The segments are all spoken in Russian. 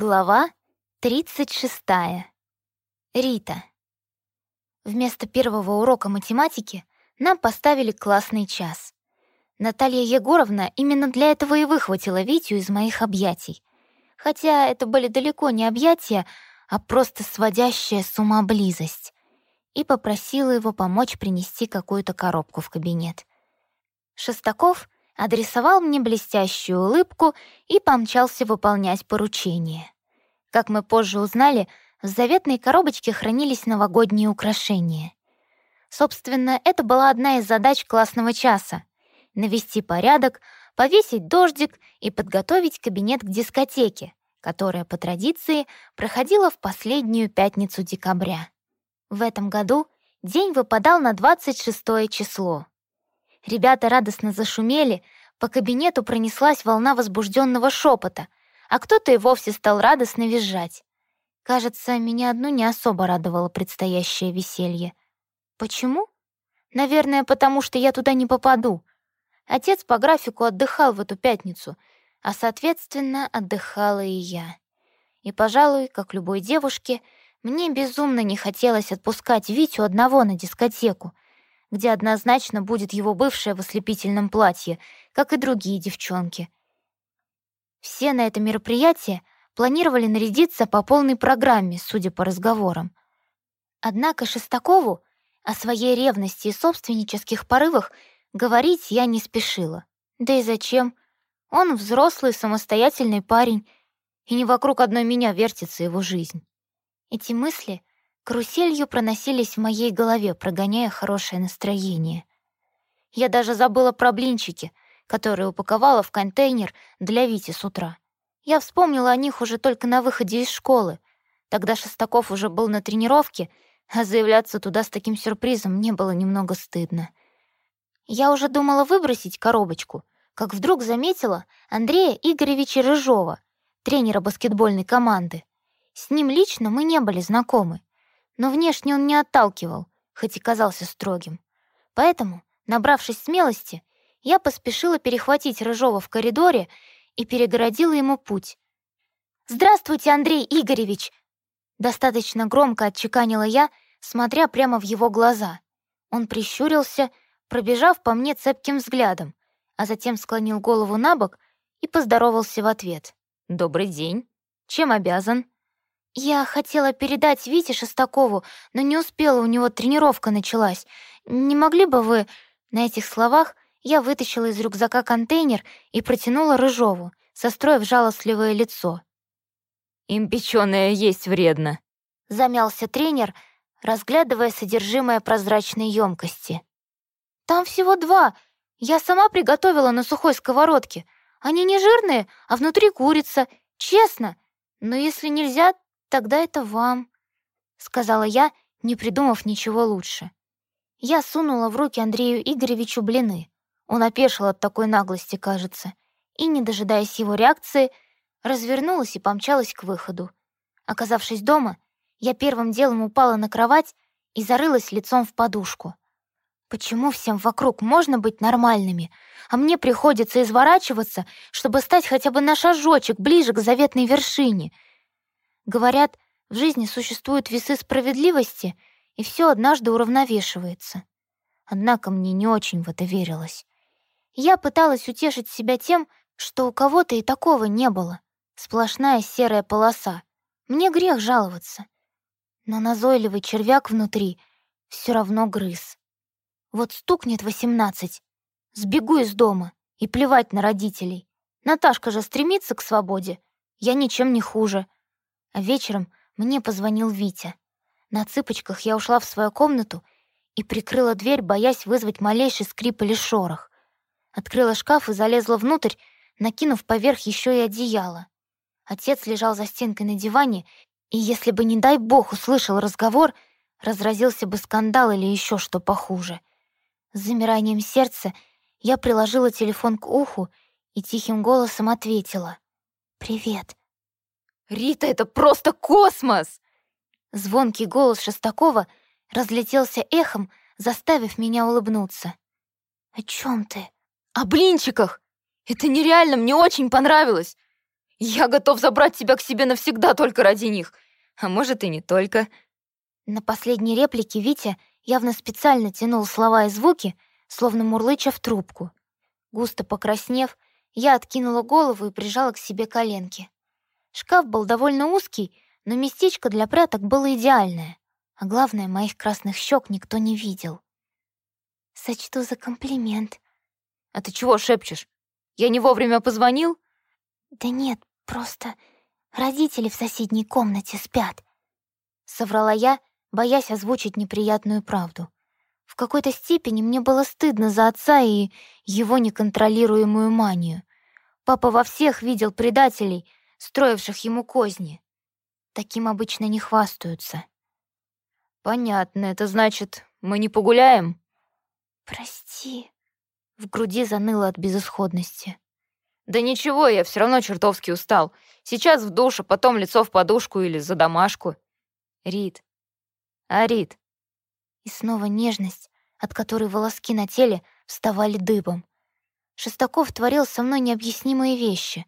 Глава 36. Рита. Вместо первого урока математики нам поставили классный час. Наталья Егоровна именно для этого и выхватила Витю из моих объятий. Хотя это были далеко не объятия, а просто сводящая с ума близость. И попросила его помочь принести какую-то коробку в кабинет. Шестаков — адресовал мне блестящую улыбку и помчался выполнять поручение. Как мы позже узнали, в заветной коробочке хранились новогодние украшения. Собственно, это была одна из задач классного часа — навести порядок, повесить дождик и подготовить кабинет к дискотеке, которая по традиции проходила в последнюю пятницу декабря. В этом году день выпадал на 26 число. Ребята радостно зашумели, по кабинету пронеслась волна возбужденного шепота, а кто-то и вовсе стал радостно визжать. Кажется, меня одну не особо радовало предстоящее веселье. Почему? Наверное, потому что я туда не попаду. Отец по графику отдыхал в эту пятницу, а, соответственно, отдыхала и я. И, пожалуй, как любой девушке, мне безумно не хотелось отпускать Витю одного на дискотеку — где однозначно будет его бывшая в ослепительном платье, как и другие девчонки. Все на это мероприятие планировали нарядиться по полной программе, судя по разговорам. Однако Шестакову о своей ревности и собственнических порывах говорить я не спешила. Да и зачем? Он взрослый, самостоятельный парень, и не вокруг одной меня вертится его жизнь. Эти мысли каруселью проносились в моей голове, прогоняя хорошее настроение. Я даже забыла про блинчики, которые упаковала в контейнер для Вити с утра. Я вспомнила о них уже только на выходе из школы. Тогда Шестаков уже был на тренировке, а заявляться туда с таким сюрпризом мне было немного стыдно. Я уже думала выбросить коробочку, как вдруг заметила Андрея Игоревича Рыжова, тренера баскетбольной команды. С ним лично мы не были знакомы, но внешне он не отталкивал, хоть и казался строгим. Поэтому, набравшись смелости, я поспешила перехватить Рыжова в коридоре и перегородила ему путь. «Здравствуйте, Андрей Игоревич!» Достаточно громко отчеканила я, смотря прямо в его глаза. Он прищурился, пробежав по мне цепким взглядом, а затем склонил голову на бок и поздоровался в ответ. «Добрый день. Чем обязан?» «Я хотела передать Вите Шестакову, но не успела, у него тренировка началась. Не могли бы вы...» На этих словах я вытащила из рюкзака контейнер и протянула Рыжову, состроив жалостливое лицо. «Им печёное есть вредно», — замялся тренер, разглядывая содержимое прозрачной емкости. «Там всего два. Я сама приготовила на сухой сковородке. Они не жирные, а внутри курица. Честно. Но если нельзя, «Тогда это вам», — сказала я, не придумав ничего лучше. Я сунула в руки Андрею Игоревичу блины. Он опешил от такой наглости, кажется, и, не дожидаясь его реакции, развернулась и помчалась к выходу. Оказавшись дома, я первым делом упала на кровать и зарылась лицом в подушку. Почему всем вокруг можно быть нормальными, а мне приходится изворачиваться, чтобы стать хотя бы на шажочек ближе к заветной вершине — Говорят, в жизни существуют весы справедливости, и все однажды уравновешивается. Однако мне не очень в это верилось. Я пыталась утешить себя тем, что у кого-то и такого не было. Сплошная серая полоса. Мне грех жаловаться. Но назойливый червяк внутри все равно грыз. Вот стукнет восемнадцать, сбегу из дома и плевать на родителей. Наташка же стремится к свободе. Я ничем не хуже. А вечером мне позвонил Витя. На цыпочках я ушла в свою комнату и прикрыла дверь, боясь вызвать малейший скрип или шорох. Открыла шкаф и залезла внутрь, накинув поверх еще и одеяло. Отец лежал за стенкой на диване, и если бы, не дай бог, услышал разговор, разразился бы скандал или еще что похуже. С замиранием сердца я приложила телефон к уху и тихим голосом ответила. «Привет». «Рита, это просто космос!» Звонкий голос Шестакова разлетелся эхом, заставив меня улыбнуться. «О чем ты?» «О блинчиках! Это нереально, мне очень понравилось! Я готов забрать тебя к себе навсегда только ради них. А может, и не только». На последней реплике Витя явно специально тянул слова и звуки, словно мурлыча в трубку. Густо покраснев, я откинула голову и прижала к себе коленки. Шкаф был довольно узкий, но местечко для пряток было идеальное. А главное, моих красных щек никто не видел. Сочту за комплимент. «А ты чего шепчешь? Я не вовремя позвонил?» «Да нет, просто родители в соседней комнате спят», — соврала я, боясь озвучить неприятную правду. В какой-то степени мне было стыдно за отца и его неконтролируемую манию. Папа во всех видел предателей, строивших ему козни. Таким обычно не хвастаются. «Понятно, это значит, мы не погуляем?» «Прости», — в груди заныло от безысходности. «Да ничего, я все равно чертовски устал. Сейчас в душ, а потом лицо в подушку или за домашку. Рит. А, Рит?» И снова нежность, от которой волоски на теле вставали дыбом. Шестаков творил со мной необъяснимые вещи.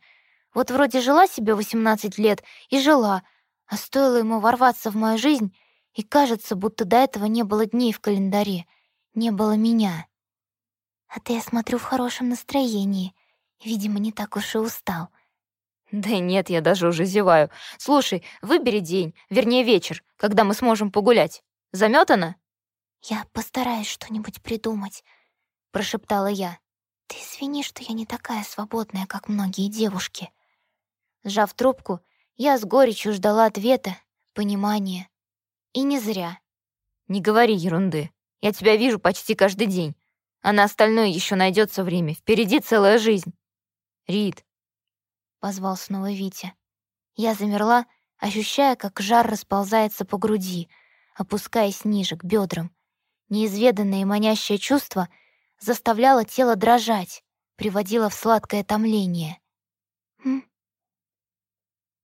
Вот вроде жила себе 18 лет и жила, а стоило ему ворваться в мою жизнь, и кажется, будто до этого не было дней в календаре, не было меня. А ты, я смотрю, в хорошем настроении. Видимо, не так уж и устал. Да нет, я даже уже зеваю. Слушай, выбери день, вернее вечер, когда мы сможем погулять. Заметано? Я постараюсь что-нибудь придумать, прошептала я. «Ты извини, что я не такая свободная, как многие девушки». Сжав трубку, я с горечью ждала ответа, понимания. И не зря. «Не говори ерунды. Я тебя вижу почти каждый день. А на остальное еще найдется время. Впереди целая жизнь. Рид!» Позвал снова Витя. Я замерла, ощущая, как жар расползается по груди, опускаясь ниже, к бедрам. Неизведанное и манящее чувство — заставляла тело дрожать, приводила в сладкое томление.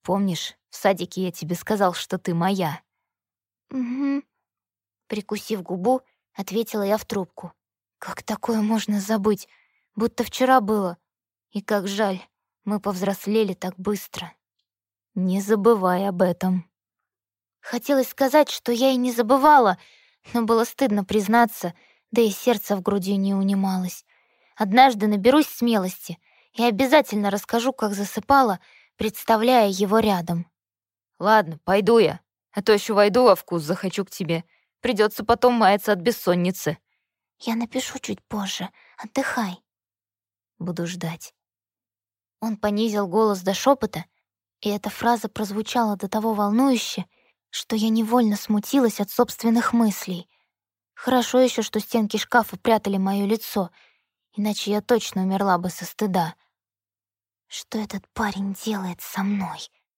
«Помнишь, в садике я тебе сказал, что ты моя?» «Угу». Прикусив губу, ответила я в трубку. «Как такое можно забыть? Будто вчера было. И как жаль, мы повзрослели так быстро». «Не забывай об этом». Хотелось сказать, что я и не забывала, но было стыдно признаться — да и сердце в груди не унималось. Однажды наберусь смелости и обязательно расскажу, как засыпала, представляя его рядом. «Ладно, пойду я, а то еще войду во вкус, захочу к тебе. Придется потом маяться от бессонницы». «Я напишу чуть позже. Отдыхай». «Буду ждать». Он понизил голос до шепота, и эта фраза прозвучала до того волнующе, что я невольно смутилась от собственных мыслей. Хорошо еще, что стенки шкафа прятали моё лицо, иначе я точно умерла бы со стыда. Что этот парень делает со мной?